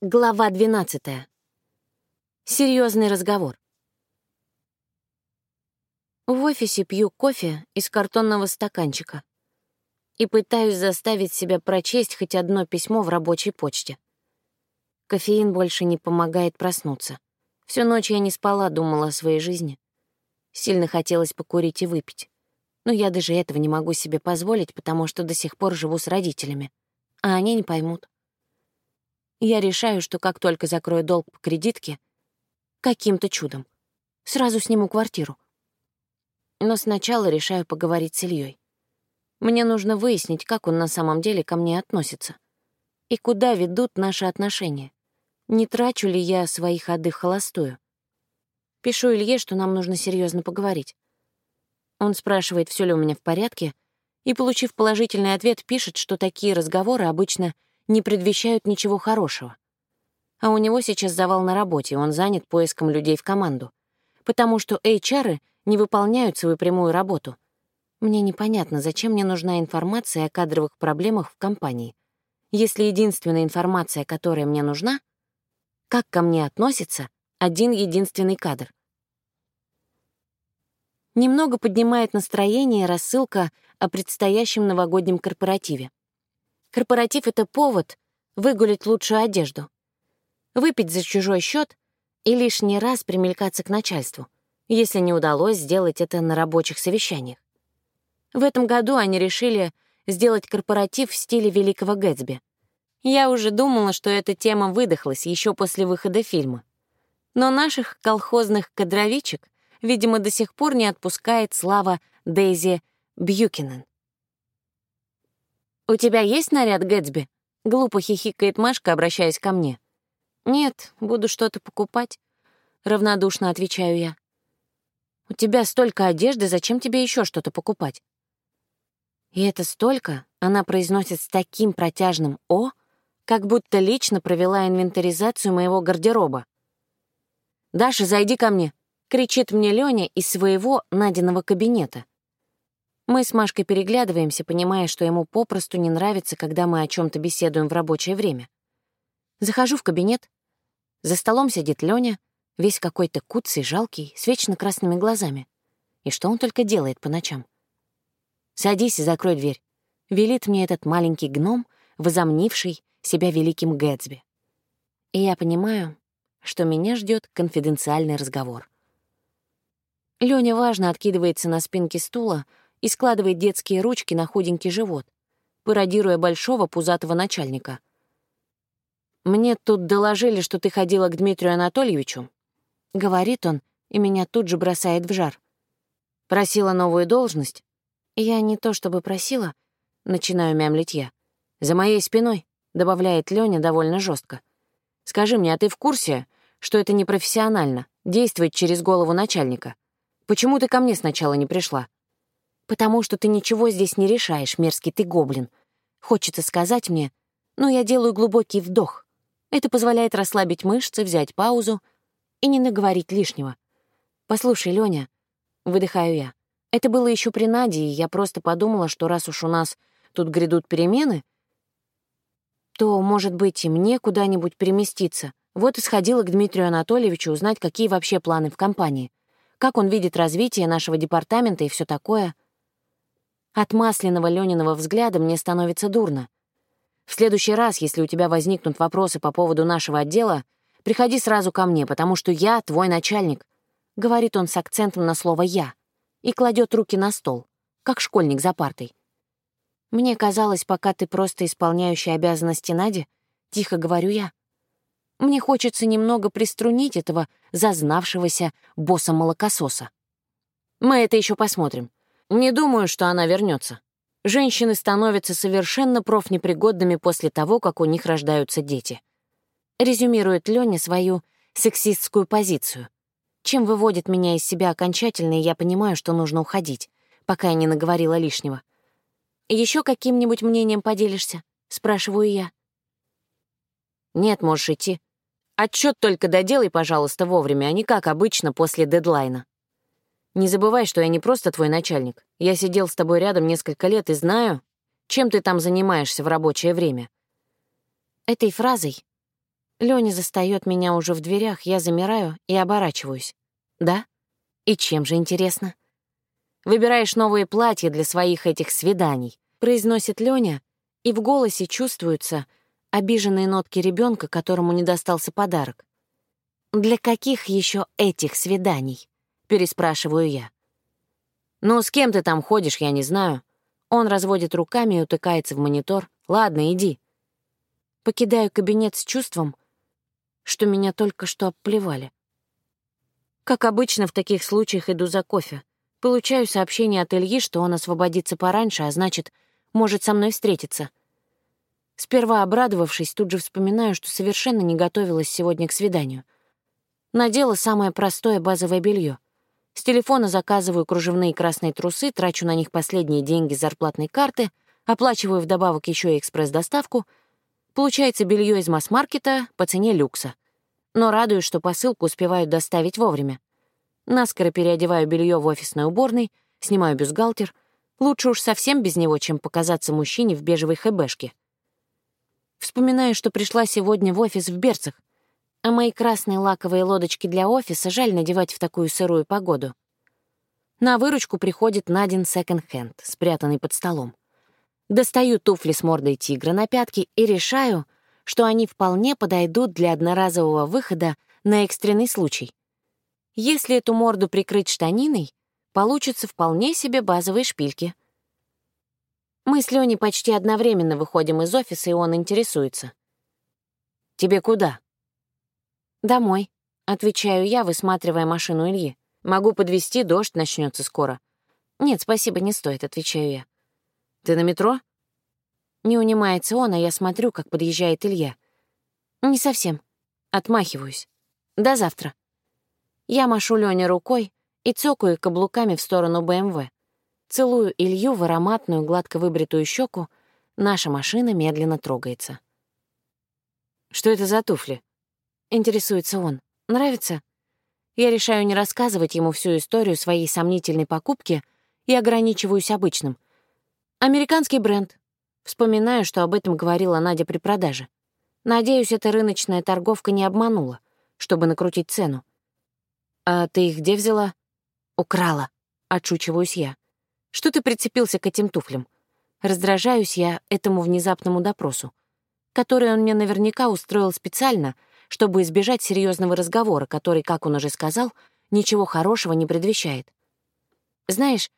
Глава 12. Серьезный разговор. В офисе пью кофе из картонного стаканчика и пытаюсь заставить себя прочесть хоть одно письмо в рабочей почте. Кофеин больше не помогает проснуться. Всю ночь я не спала, думала о своей жизни. Сильно хотелось покурить и выпить. Но я даже этого не могу себе позволить, потому что до сих пор живу с родителями, а они не поймут. Я решаю, что как только закрою долг по кредитке, каким-то чудом, сразу сниму квартиру. Но сначала решаю поговорить с Ильей. Мне нужно выяснить, как он на самом деле ко мне относится. И куда ведут наши отношения. Не трачу ли я свои ходы холостую. Пишу Илье, что нам нужно серьезно поговорить. Он спрашивает, все ли у меня в порядке, и, получив положительный ответ, пишет, что такие разговоры обычно — не предвещают ничего хорошего. А у него сейчас завал на работе, он занят поиском людей в команду. Потому что HR не выполняют свою прямую работу. Мне непонятно, зачем мне нужна информация о кадровых проблемах в компании. Если единственная информация, которая мне нужна, как ко мне относится один единственный кадр. Немного поднимает настроение рассылка о предстоящем новогоднем корпоративе. Корпоратив — это повод выгулить лучшую одежду, выпить за чужой счет и лишний раз примелькаться к начальству, если не удалось сделать это на рабочих совещаниях. В этом году они решили сделать корпоратив в стиле Великого Гэтсби. Я уже думала, что эта тема выдохлась еще после выхода фильма. Но наших колхозных кадровичек, видимо, до сих пор не отпускает слава Дейзи Бьюкинен. «У тебя есть наряд Гэтсби?» — глупо хихикает Машка, обращаясь ко мне. «Нет, буду что-то покупать», — равнодушно отвечаю я. «У тебя столько одежды, зачем тебе еще что-то покупать?» И это столько она произносит с таким протяжным «о», как будто лично провела инвентаризацию моего гардероба. «Даша, зайди ко мне!» — кричит мне Лёня из своего Надиного кабинета. Мы с Машкой переглядываемся, понимая, что ему попросту не нравится, когда мы о чем то беседуем в рабочее время. Захожу в кабинет. За столом сидит Лёня, весь какой-то куцый, жалкий, с вечно красными глазами. И что он только делает по ночам? «Садись и закрой дверь», — велит мне этот маленький гном, возомнивший себя великим Гэтсби. И я понимаю, что меня ждет конфиденциальный разговор. Лёня важно откидывается на спинке стула, и складывает детские ручки на худенький живот, пародируя большого пузатого начальника. «Мне тут доложили, что ты ходила к Дмитрию Анатольевичу», — говорит он, и меня тут же бросает в жар. «Просила новую должность?» «Я не то чтобы просила», — начинаю мямлить я. «За моей спиной», — добавляет Лёня довольно жестко. «Скажи мне, а ты в курсе, что это непрофессионально, действовать через голову начальника? Почему ты ко мне сначала не пришла?» Потому что ты ничего здесь не решаешь, мерзкий ты гоблин. Хочется сказать мне, но я делаю глубокий вдох. Это позволяет расслабить мышцы, взять паузу и не наговорить лишнего. «Послушай, Лёня», — выдыхаю я, — «это было еще при Наде, и я просто подумала, что раз уж у нас тут грядут перемены, то, может быть, и мне куда-нибудь переместиться. Вот и сходила к Дмитрию Анатольевичу узнать, какие вообще планы в компании, как он видит развитие нашего департамента и все такое». От масляного Лёниного взгляда мне становится дурно. В следующий раз, если у тебя возникнут вопросы по поводу нашего отдела, приходи сразу ко мне, потому что я твой начальник», — говорит он с акцентом на слово «я» и кладет руки на стол, как школьник за партой. «Мне казалось, пока ты просто исполняющий обязанности Нади, тихо говорю я. Мне хочется немного приструнить этого зазнавшегося босса-молокососа. Мы это еще посмотрим. Не думаю, что она вернется. Женщины становятся совершенно профнепригодными после того, как у них рождаются дети. Резюмирует Лёня свою сексистскую позицию. Чем выводит меня из себя окончательно, и я понимаю, что нужно уходить, пока я не наговорила лишнего. Еще каким-нибудь мнением поделишься?» — спрашиваю я. «Нет, можешь идти. Отчет только доделай, пожалуйста, вовремя, а не как обычно после дедлайна». Не забывай, что я не просто твой начальник. Я сидел с тобой рядом несколько лет и знаю, чем ты там занимаешься в рабочее время. Этой фразой Лёня застаёт меня уже в дверях, я замираю и оборачиваюсь. Да? И чем же интересно? Выбираешь новые платья для своих этих свиданий, произносит Лёня, и в голосе чувствуются обиженные нотки ребенка, которому не достался подарок. «Для каких еще этих свиданий?» — переспрашиваю я. «Ну, с кем ты там ходишь, я не знаю». Он разводит руками и утыкается в монитор. «Ладно, иди». Покидаю кабинет с чувством, что меня только что обплевали. Как обычно, в таких случаях иду за кофе. Получаю сообщение от Ильи, что он освободится пораньше, а значит, может со мной встретиться. Сперва обрадовавшись, тут же вспоминаю, что совершенно не готовилась сегодня к свиданию. Надела самое простое базовое белье. С телефона заказываю кружевные красные трусы, трачу на них последние деньги зарплатной карты, оплачиваю вдобавок еще и экспресс-доставку. Получается белье из масс-маркета по цене люкса. Но радуюсь, что посылку успевают доставить вовремя. Наскоро переодеваю белье в офисной уборной, снимаю бюстгальтер. Лучше уж совсем без него, чем показаться мужчине в бежевой хэбэшке. Вспоминаю, что пришла сегодня в офис в берцах, а мои красные лаковые лодочки для офиса жаль надевать в такую сырую погоду. На выручку приходит Надин секонд-хенд, спрятанный под столом. Достаю туфли с мордой тигра на пятки и решаю, что они вполне подойдут для одноразового выхода на экстренный случай. Если эту морду прикрыть штаниной, получатся вполне себе базовые шпильки — мы с Лёней почти одновременно выходим из офиса, и он интересуется. «Тебе куда?» «Домой», — отвечаю я, высматривая машину Ильи. «Могу подвезти, дождь начнется скоро». «Нет, спасибо, не стоит», — отвечаю я. «Ты на метро?» Не унимается он, а я смотрю, как подъезжает Илья. «Не совсем. Отмахиваюсь. До завтра». Я машу Лёне рукой и цокаю каблуками в сторону БМВ. Целую Илью в ароматную, гладко выбритую щеку. Наша машина медленно трогается. «Что это за туфли?» — интересуется он. «Нравится?» Я решаю не рассказывать ему всю историю своей сомнительной покупки и ограничиваюсь обычным. «Американский бренд». Вспоминаю, что об этом говорила Надя при продаже. Надеюсь, эта рыночная торговка не обманула, чтобы накрутить цену. «А ты их где взяла?» «Украла», — отшучиваюсь я. Что ты прицепился к этим туфлям? Раздражаюсь я этому внезапному допросу, который он мне наверняка устроил специально, чтобы избежать серьезного разговора, который, как он уже сказал, ничего хорошего не предвещает. Знаешь,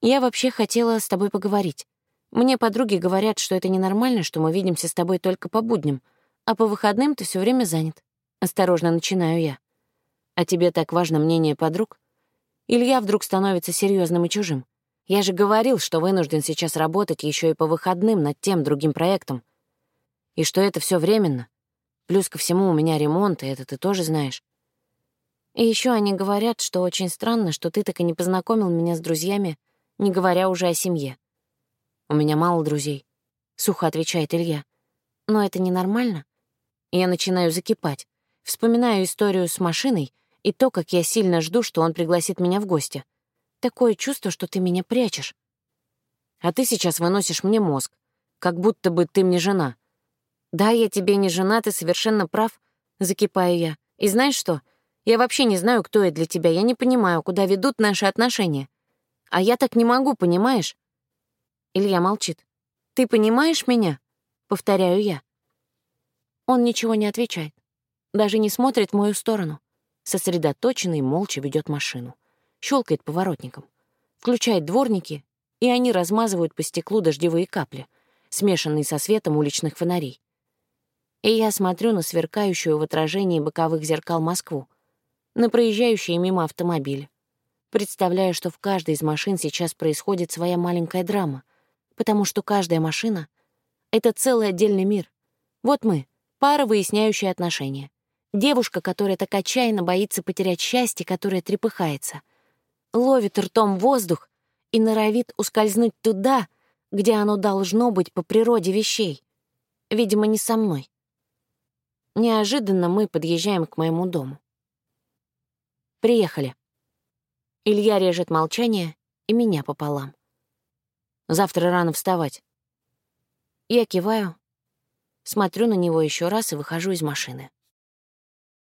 я вообще хотела с тобой поговорить. Мне подруги говорят, что это ненормально, что мы видимся с тобой только по будням, а по выходным ты все время занят. Осторожно начинаю я. А тебе так важно мнение подруг? Илья вдруг становится серьезным и чужим. Я же говорил, что вынужден сейчас работать еще и по выходным над тем другим проектом. И что это все временно. Плюс ко всему у меня ремонт, и это ты тоже знаешь. И еще они говорят, что очень странно, что ты так и не познакомил меня с друзьями, не говоря уже о семье. У меня мало друзей, — сухо отвечает Илья. Но это ненормально. Я начинаю закипать. Вспоминаю историю с машиной и то, как я сильно жду, что он пригласит меня в гости — Такое чувство, что ты меня прячешь. А ты сейчас выносишь мне мозг, как будто бы ты мне жена. Да, я тебе не жена, ты совершенно прав, закипаю я. И знаешь что? Я вообще не знаю, кто я для тебя. Я не понимаю, куда ведут наши отношения. А я так не могу, понимаешь? Илья молчит. Ты понимаешь меня? Повторяю я. Он ничего не отвечает. Даже не смотрит в мою сторону. Сосредоточенный молча ведет машину щелкает поворотником, включает дворники, и они размазывают по стеклу дождевые капли, смешанные со светом уличных фонарей. И я смотрю на сверкающую в отражении боковых зеркал Москву, на проезжающие мимо автомобили. Представляю, что в каждой из машин сейчас происходит своя маленькая драма, потому что каждая машина — это целый отдельный мир. Вот мы, пара, выясняющая отношения. Девушка, которая так отчаянно боится потерять счастье, которое трепыхается — ловит ртом воздух и норовит ускользнуть туда, где оно должно быть по природе вещей. Видимо, не со мной. Неожиданно мы подъезжаем к моему дому. Приехали. Илья режет молчание и меня пополам. Завтра рано вставать. Я киваю. Смотрю на него еще раз и выхожу из машины.